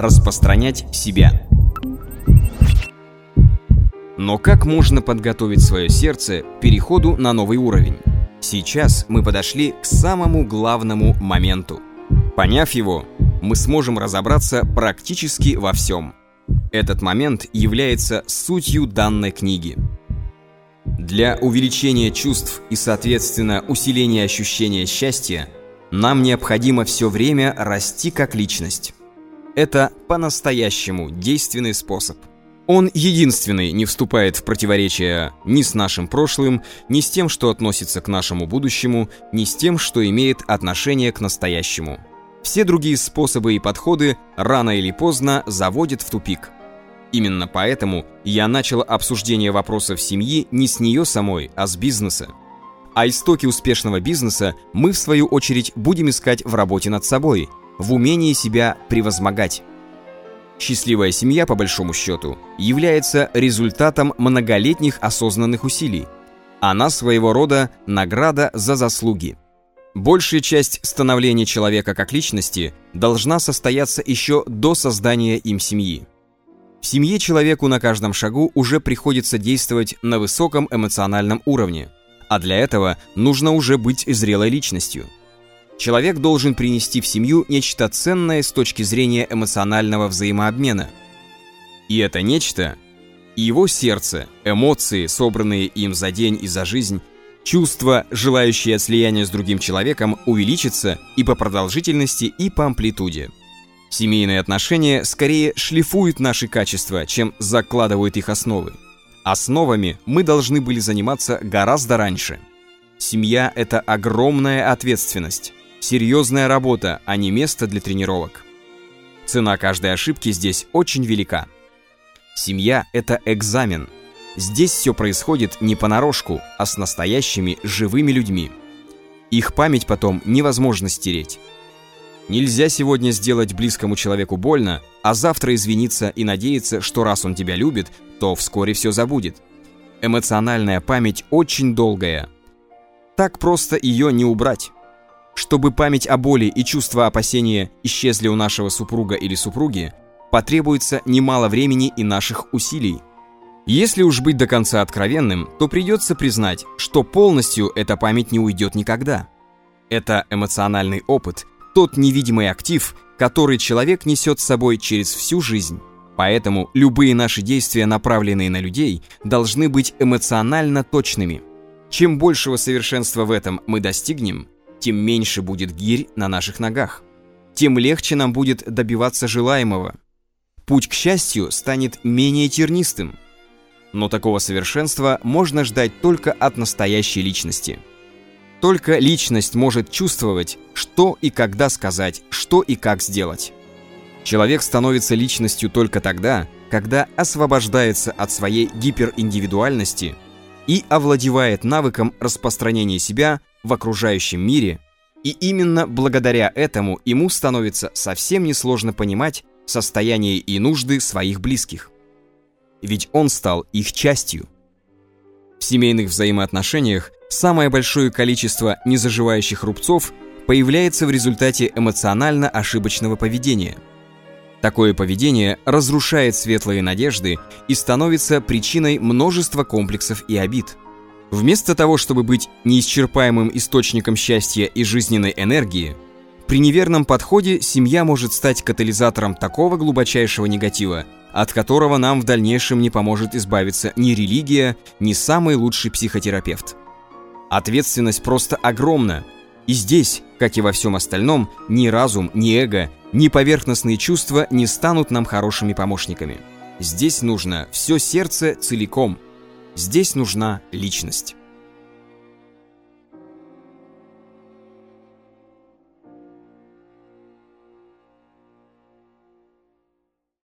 распространять себя. Но как можно подготовить свое сердце к переходу на новый уровень? Сейчас мы подошли к самому главному моменту. Поняв его, мы сможем разобраться практически во всем. Этот момент является сутью данной книги. Для увеличения чувств и, соответственно, усиления ощущения счастья нам необходимо все время расти как личность. Это по-настоящему действенный способ. Он единственный не вступает в противоречие ни с нашим прошлым, ни с тем, что относится к нашему будущему, ни с тем, что имеет отношение к настоящему. Все другие способы и подходы рано или поздно заводят в тупик. Именно поэтому я начал обсуждение вопросов семьи не с нее самой, а с бизнеса. А истоки успешного бизнеса мы, в свою очередь, будем искать в работе над собой, в умении себя превозмогать. Счастливая семья, по большому счету, является результатом многолетних осознанных усилий. Она своего рода награда за заслуги. Большая часть становления человека как личности должна состояться еще до создания им семьи. В семье человеку на каждом шагу уже приходится действовать на высоком эмоциональном уровне, а для этого нужно уже быть зрелой личностью – Человек должен принести в семью нечто ценное с точки зрения эмоционального взаимообмена. И это нечто – его сердце, эмоции, собранные им за день и за жизнь, чувства, желающие слияния с другим человеком, увеличится и по продолжительности, и по амплитуде. Семейные отношения скорее шлифуют наши качества, чем закладывают их основы. Основами мы должны были заниматься гораздо раньше. Семья – это огромная ответственность. Серьезная работа, а не место для тренировок. Цена каждой ошибки здесь очень велика. Семья – это экзамен. Здесь все происходит не понарошку, а с настоящими живыми людьми. Их память потом невозможно стереть. Нельзя сегодня сделать близкому человеку больно, а завтра извиниться и надеяться, что раз он тебя любит, то вскоре все забудет. Эмоциональная память очень долгая. Так просто ее не убрать. Чтобы память о боли и чувство опасения исчезли у нашего супруга или супруги, потребуется немало времени и наших усилий. Если уж быть до конца откровенным, то придется признать, что полностью эта память не уйдет никогда. Это эмоциональный опыт, тот невидимый актив, который человек несет с собой через всю жизнь. Поэтому любые наши действия, направленные на людей, должны быть эмоционально точными. Чем большего совершенства в этом мы достигнем, тем меньше будет гирь на наших ногах, тем легче нам будет добиваться желаемого. Путь к счастью станет менее тернистым. Но такого совершенства можно ждать только от настоящей личности. Только личность может чувствовать, что и когда сказать, что и как сделать. Человек становится личностью только тогда, когда освобождается от своей гипериндивидуальности и овладевает навыком распространения себя в окружающем мире, и именно благодаря этому ему становится совсем несложно понимать состояние и нужды своих близких. Ведь он стал их частью. В семейных взаимоотношениях самое большое количество незаживающих рубцов появляется в результате эмоционально ошибочного поведения. Такое поведение разрушает светлые надежды и становится причиной множества комплексов и обид – Вместо того, чтобы быть неисчерпаемым источником счастья и жизненной энергии, при неверном подходе семья может стать катализатором такого глубочайшего негатива, от которого нам в дальнейшем не поможет избавиться ни религия, ни самый лучший психотерапевт. Ответственность просто огромна, и здесь, как и во всем остальном, ни разум, ни эго, ни поверхностные чувства не станут нам хорошими помощниками. Здесь нужно все сердце целиком – Здесь нужна личность.